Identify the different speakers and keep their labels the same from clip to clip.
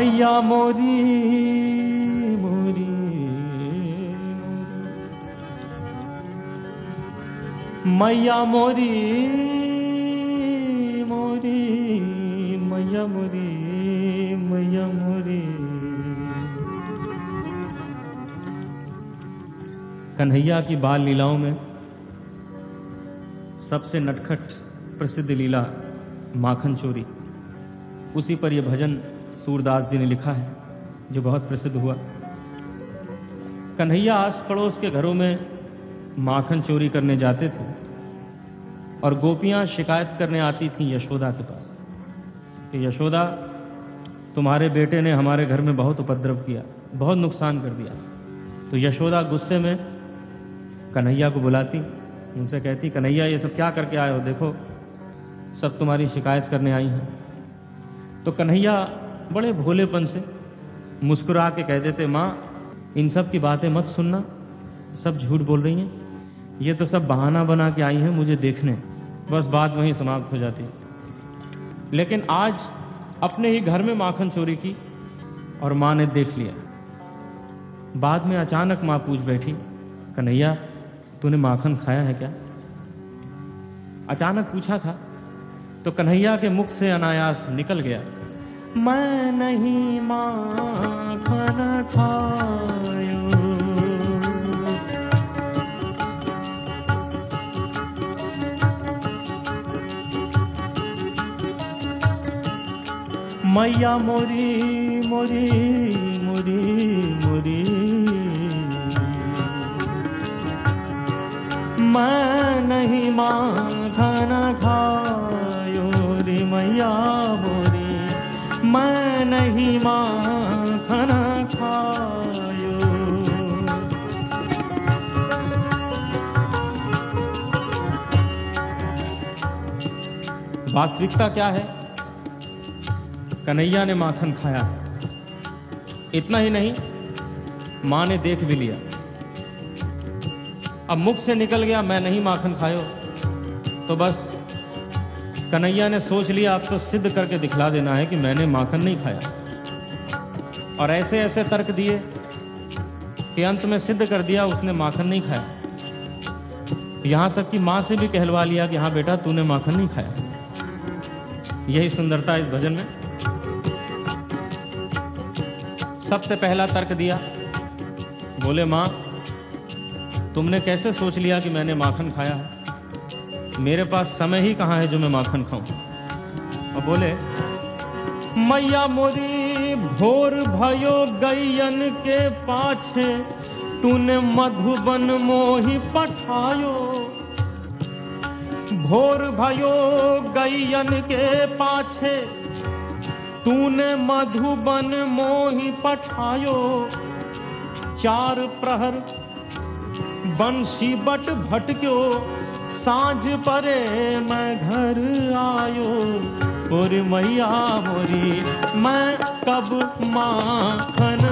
Speaker 1: मैया मोरी मोरी। मैया मोरी मोरी। मैया मोरी मैया मोरी। कन्हैया की बाल लीलाओं में सबसे नटखट प्रसिद्ध लीला माखन चोरी। उसी पर यह भजन सूरदास जी ने लिखा है, जो बहुत प्रसिद्ध हुआ। कन्हैया आस पड़ोस के घरों में माखन चोरी करने जाते थे और गोपियाँ शिकायत करने आती थीं यशोदा के पास। कि यशोदा, तुम्हारे बेटे ने हमारे घर में बहुत उपद्रव किया, बहुत नुकसान कर दिया। तो यशोदा गुस्से में कन्हैया को बुलाती, उनसे कहती, कन्हैया, ये सब क्या करके आए हो? देखो, सब तुम्हारी शिकायत करने आई हैं। तो कन्हैया बड़े भोलेपन से मुस्कुरा के कह देते, माँ, इन सब की बातें मत सुनना। सब झूठ बोल रही हैं। ये तो सब बहाना बना के आई हैं मुझे देखने। बस बात वहीं समाप्त हो जाती लेकिन आज अपने ही घर में माखन चोरी की और माँ ने देख लिया। बाद में अचानक माँ पूछ बैठी, कन्हैया, तूने माखन खाया है क्या? अचानक पूछा था तो कन्हैया के मुख से अनायास निकल गया। मैं नहीं माखन खायो मैया मोरी मोरी मोरी मोरी। मैं नहीं माखन वास्तविकता क्या है? कन्हैया ने माखन खाया। इतना ही नहीं, माँ ने देख भी लिया। अब मुख से निकल गया, मैं नहीं माखन खायो। तो बस, कन्हैया ने सोच लिया, अब तो सिद्ध करके दिखला देना है कि मैंने माखन नहीं खाया। और ऐसे ऐसे तर्क दिए कि अंत में सिद्ध कर दिया, उसने माखन नहीं खाया। यहाँ तक कि माँ से भी कहलवा लिया कि हाँ बेटा, तूने माखन नहीं खाया। यही सुंदरता इस भजन में। सबसे पहला तर्क दिया, बोले, माँ, तुमने कैसे सोच लिया कि मैंने माखन खाया है? मेरे पास समय ही कहाँ है जो मैं माखन खाऊं? और बोले मैया मोरी, भोर भयो गैयन के पाछे, तूने मधुबन मोही पठायो। भोर भयो गैयन के पाछे, तूने मधुबन मोही पठायो। चार प्रहर बंशी बट भटक्यो, साँझ परे मैं घर आयो। और मैया मोरी, मैं कब माखन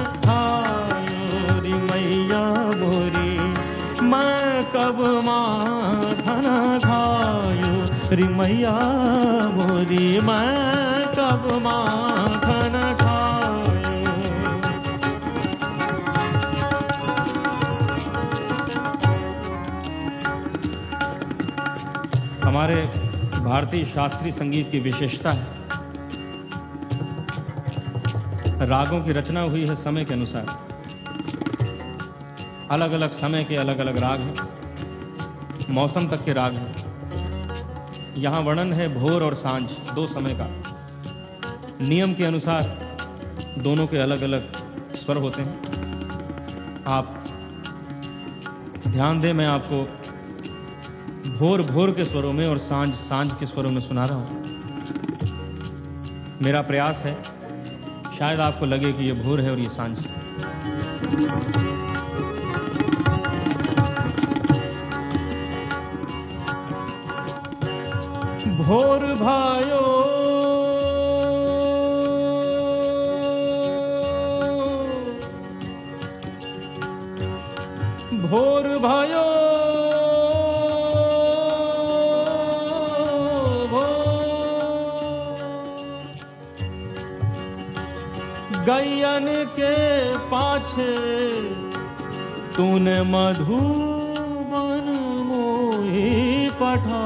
Speaker 1: रे मैया मोरी, मैं कब माखन खायो रे मैया मोरी, मैं कब माखन खायो हमारे भारतीय शास्त्रीय संगीत की विशेषता है। रागों की रचना हुई है समय के अनुसार। अलग अलग समय के अलग अलग राग हैं। मौसम तक के राग हैं। यहाँ वर्णन है भोर और साँझ, दो समय का। नियम के अनुसार दोनों के अलग अलग स्वर होते हैं। आप ध्यान दें, मैं आपको भोर भोर के स्वरों में और साँझ साँझ के स्वरों में सुना रहा हूँ। मेरा प्रयास है, शायद आपको लगे कि ये भोर है और ये साँझ है। भोर भायो, भोर भयो। गैयन के पाछे तूने मधुबन मोही पठा।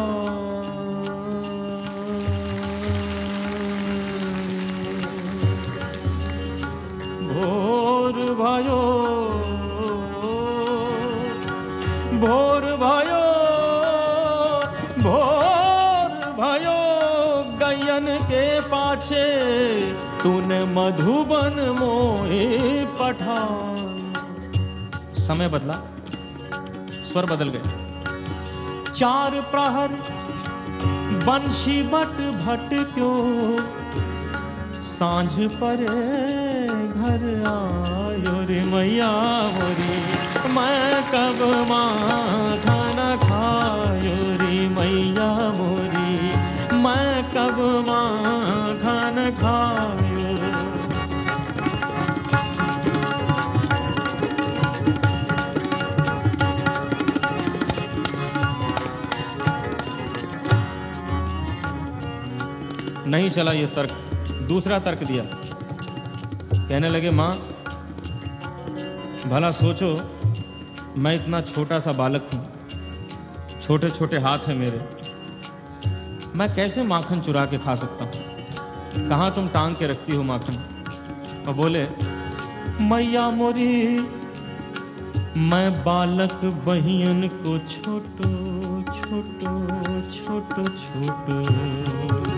Speaker 1: भोर भयो भोर मधुबन मोहे पठा समय बदला। स्वर बदल गए। चार प्रहर, बंशी बट भट क्यों? साँझ पर घर आयो रे मैया मोरी। मैं कब माखन खायो रे मैया मोरी। मैं कब माखन खायो नहीं चला ये तर्क। दूसरा तर्क दिया। कहने लगे, माँ, भला सोचो, मैं इतना छोटा सा बालक हूँ। छोटे छोटे हाथ हैं मेरे। मैं कैसे माखन चुरा के खा सकता हूँ? कहाँ तुम टांग के रखती हो माखन? और बोले, मैया मोरी, मैं बालक बहियन को छोटो छोटो छोटो छोटो।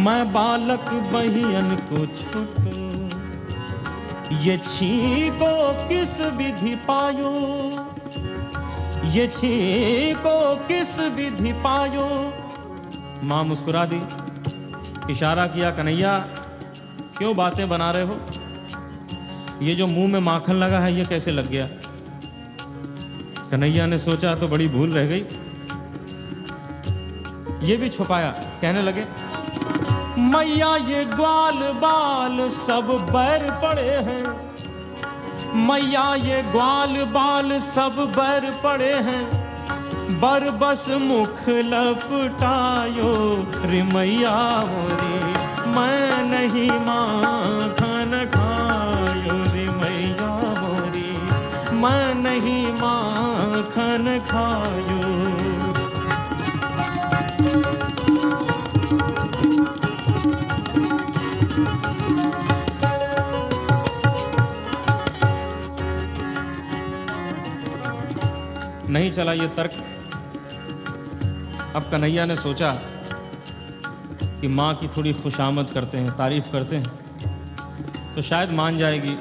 Speaker 1: मैं बालक बहियन को छोटो ये छीको किस विधि पायो? ये छीको किस विधि पायो? माँ मुस्कुरा दी, इशारा किया, कन्हैया, क्यों बातें बना रहे हो? ये जो मुँह में माखन लगा है, ये कैसे लग गया? कन्हैया ने सोचा तो बड़ी भूल रह गई। ये भी छुपाया, कहने लगे मैया ये ग्वाल बाल सब बैर पड़े हैं। मैया ये ग्वाल बाल सब बर पड़े हैं। बर बस मुख लपटायो, रे मैया मोरी, मैं नहीं माखन नहीं चला ये तर्क। अब कन्हैया ने सोचा कि माँ की थोड़ी खुशामद करते हैं, तारीफ़ करते हैं। तो शायद मान जाएगी,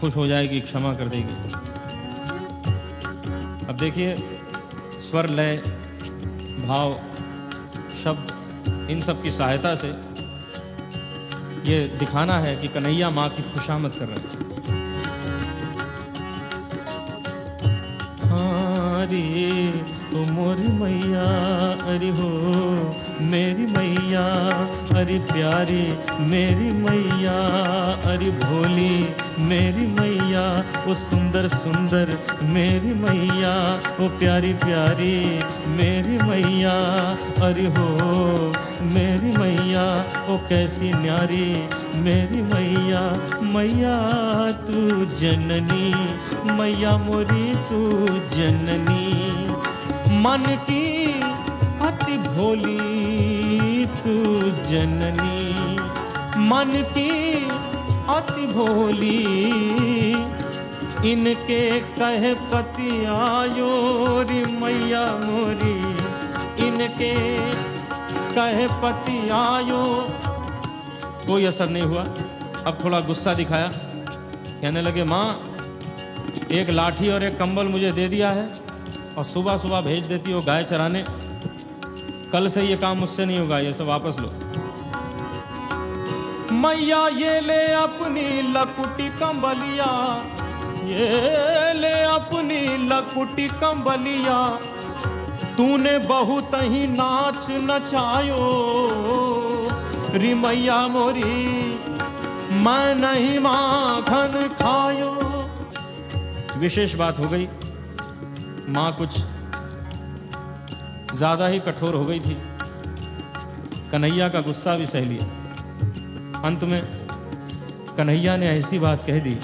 Speaker 1: खुश हो जाएगी, क्षमा कर देगी। अब देखिए, स्वर, लय, भाव, शब्द, इन सब की सहायता से ये दिखाना है कि कन्हैया माँ की खुशामद कर रहे हैं। मोरी मैया, अरे हो, मेरी मैया, अरे प्यारी मेरी मैया, अरे भोली मेरी मैया वो सुंदर सुंदर मेरी मैया वो प्यारी प्यारी मेरी मैया, अरे हो, मेरी मैया, ओ कैसी न्यारी मेरी मैया मैया तू जननी, मैया मोरी तू जननी। मन की अति भोली तू जननी। मन की अति भोली, इनके कह पति आयो रे मैया मोरी। इनके कह पति आयो। कोई असर नहीं हुआ। अब थोड़ा गुस्सा दिखाया। कहने लगे, माँ, एक लाठी और एक कंबल मुझे दे दिया है। और सुबह सुबह भेज देती हो गाय चराने। कल से ये काम मुझसे नहीं होगा, ये सब वापस लो। मैया, ये ले अपनी लकुटी कंबलिया। ये ले अपनी लकुटी कंबलिया। तूने बहुत ही नाच नचायो। री मैया मोरी, मैं नहीं माखन खायो। विशेष बात हो गई। माँ कुछ ज़्यादा ही कठोर हो गई थी। कन्हैया का गुस्सा भी सह लिया। अंत में कन्हैया ने ऐसी बात कह दी,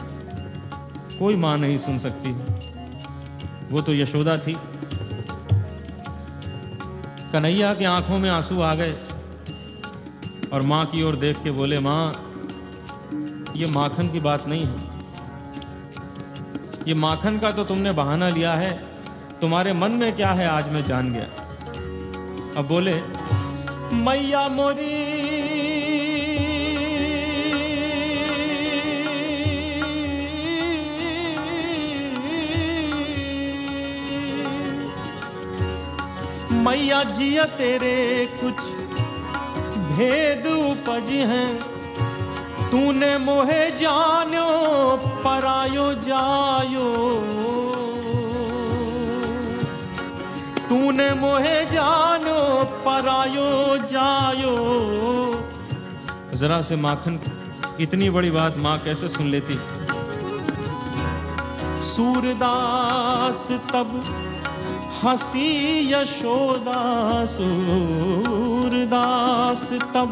Speaker 1: कोई माँ नहीं सुन सकती। वो तो यशोदा थी। कन्हैया की आँखों में आँसू आ गए और माँ की ओर देख के बोले, माँ, ये माखन की बात नहीं है। ये माखन का तो तुमने बहाना लिया है। तुम्हारे मन में क्या है आज मैं जान गया। अब बोले, मैया मोरी, मैया जिया तेरे कुछ भेद उपज हैं। तूने मोहे जानो, परायो जायो। तूने मोहे जानो, परायो जायो। जरा से माखन, इतनी बड़ी बात माँ कैसे सुन लेती? सूरदास तब हसी यशोदा, सूरदास तब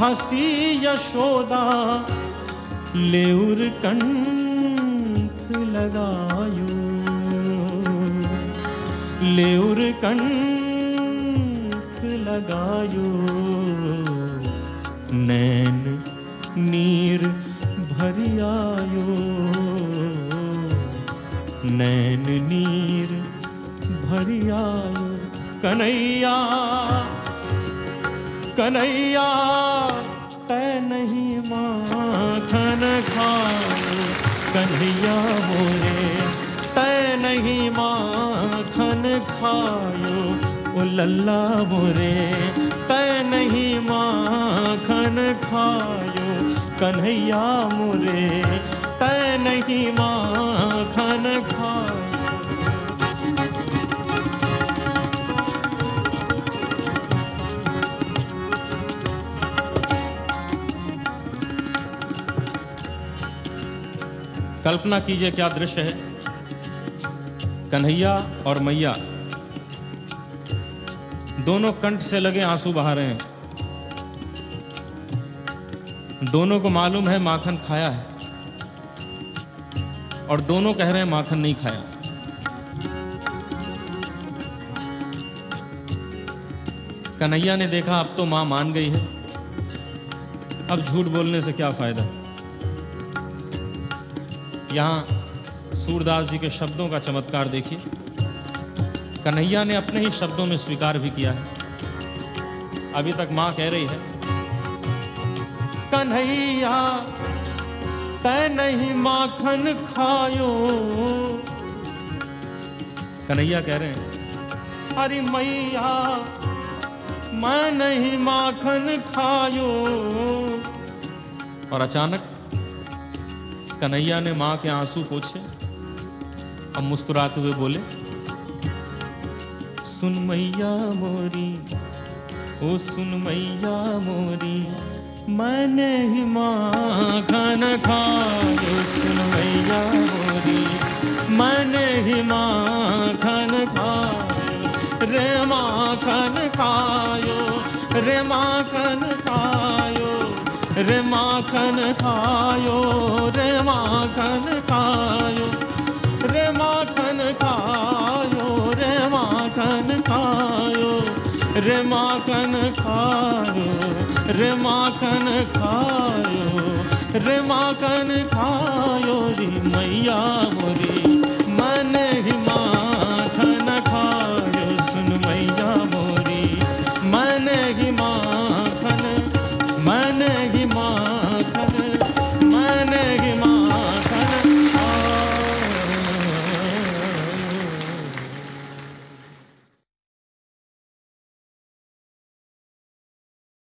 Speaker 1: हसी यशोदा, लेउर कंठ लगायो। लेउर कंठ लगायो। नैन नीर भरियायो। नैन नीर भरियायो। कन्हैया कन्हैया तय नहीं माखन खाओ। कन्हैया मोरे तय नहीं माखन खायो, ओ लल्ला मोरे तय नहीं माखन खायो। कन्हैया मोरे तय नहीं माखन खायो। कल्पना कीजिए क्या दृश्य है। कन्हैया और मैया। दोनों कंठ से लगे आँसू बहा रहे हैं। दोनों को मालूम है माखन खाया है। और दोनों कह रहे हैं माखन नहीं खाया। कन्हैया ने देखा, अब तो माँ मान गई है। अब झूठ बोलने से क्या फ़ायदा? यहाँ सूरदास जी के शब्दों का चमत्कार देखिए। कन्हैया ने अपने ही शब्दों में स्वीकार भी किया है। अभी तक माँ कह रही है, कन्हैया तय नहीं माखन खायो। कन्हैया कह रहे हैं, अरे मैया, मैं नहीं माखन खायो। और अचानक कन्हैया ने माँ के आँसू पोछे। अब मुस्कुराते हुए बोले, सुन मैया मोरी, ओ सुन मैया मोरी, मैंने ही माखन खाओ सुन मैया मोरी, मैंने ही माँ माखन खाओ रे माँ माखन खायो, रे माँ माखन खायो, रे माँ माखन खायो, रे माखन खायो। रे माखन खायो, रे माखन खायो, रे माखन खायो, रे माखन खायो, रे माखन खायो, री मैया